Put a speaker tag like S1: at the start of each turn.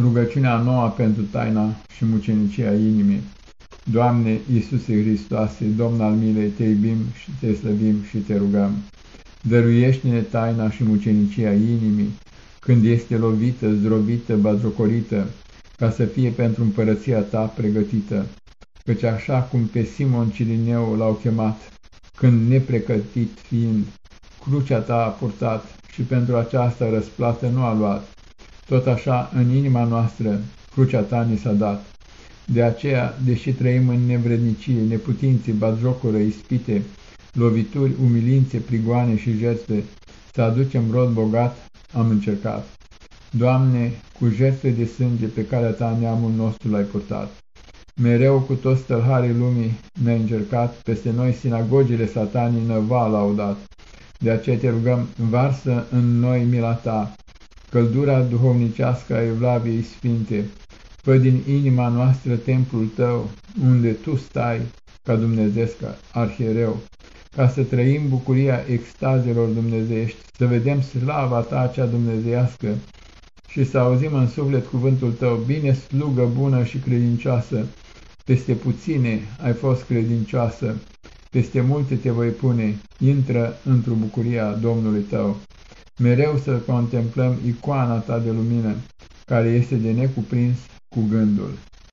S1: Rugăciunea noua pentru taina și mucenicia inimii. Doamne Iisuse Hristoase, Domn al milei, te iubim și te slăvim și te rugăm. Dăruiește-ne taina și mucenicia inimii, când este lovită, zdrobită, bazocorită, ca să fie pentru împărăția ta pregătită. Căci așa cum pe Simon Cirineu l-au chemat, când neprecătit fiind, crucea ta a purtat și pentru aceasta răsplată nu a luat tot așa, în inima noastră, crucea ta ni s-a dat. De aceea, deși trăim în nevrednicie, neputințe, batjocură, ispite, lovituri, umilințe, prigoane și jertfe, să aducem rod bogat, am încercat. Doamne, cu jertfe de sânge pe care ta neamul nostru l-ai purtat. Mereu cu toți stălharii lumii ne-ai încercat, peste noi sinagogile satanii năva laudat. De aceea te rugăm, varsă în noi mila ta, căldura duhovnicească a Evlaviei Sfinte, fă din inima noastră templul tău, unde tu stai ca Dumnezeesc arhiereu, ca să trăim bucuria extazelor dumnezeiești, să vedem slava ta cea dumnezeiască și să auzim în suflet cuvântul tău, bine slugă bună și credincioasă, peste puține ai fost credincioasă, peste multe te voi pune, intră într-o bucuria Domnului tău mereu să contemplăm icoana ta de lumină, care este de necuprins cu gândul.